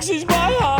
She's is my heart.